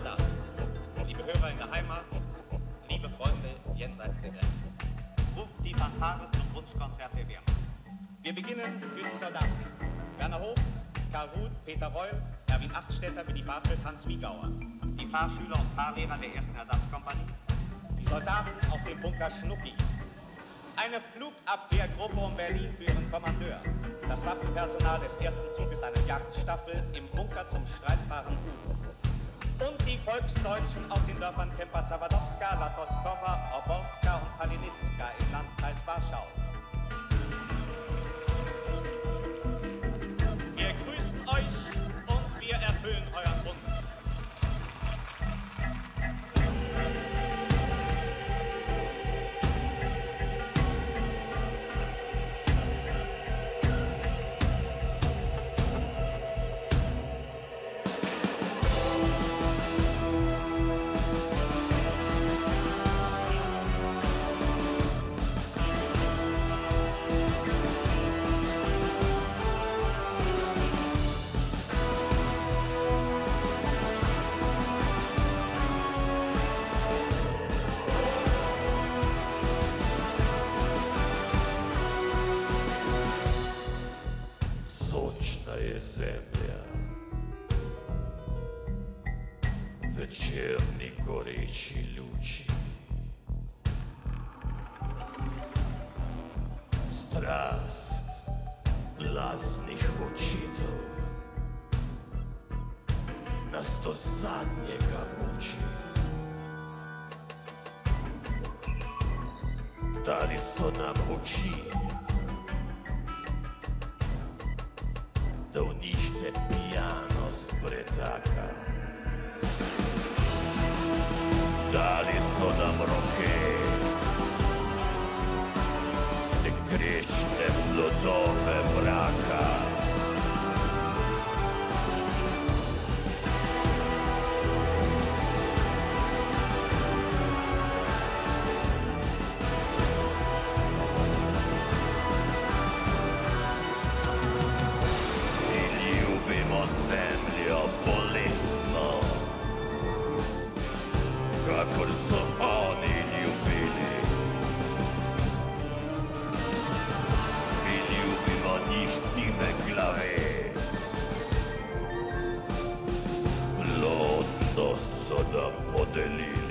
Soldaten, liebe Hörer in der Heimat, liebe Freunde jenseits der Grenzen. Ruft die Fanfare zum Wunschkonzert der Wehrmacht. Wir beginnen für die Soldaten. Werner Hof, Karl Ruth, Peter Reul, Erwin Achtstädter für die Bartelt Hans Wiegauer. Die Fahrschüler und Fahrlehrer der ersten Ersatzkompanie. Die Soldaten auf dem Bunker Schnucki. Eine Flugabwehrgruppe um Berlin für ihren Kommandeur. Das Waffenpersonal des ersten Zuges einer Jagdstaffel im Bunker zum streitbaren U. Volksdeutschen aus den Dörfern Kemper Zawadowska, Latoskova, Oborska und Palinitska im Landkreis Warschau. Zemlja, večerni goreči luči. Strast glasnih očitev nas do zadnjega muči. Dali so nam oči, da v njih se pijanost pretaka. Dali so nam roke, te grešne plodove sada podelili.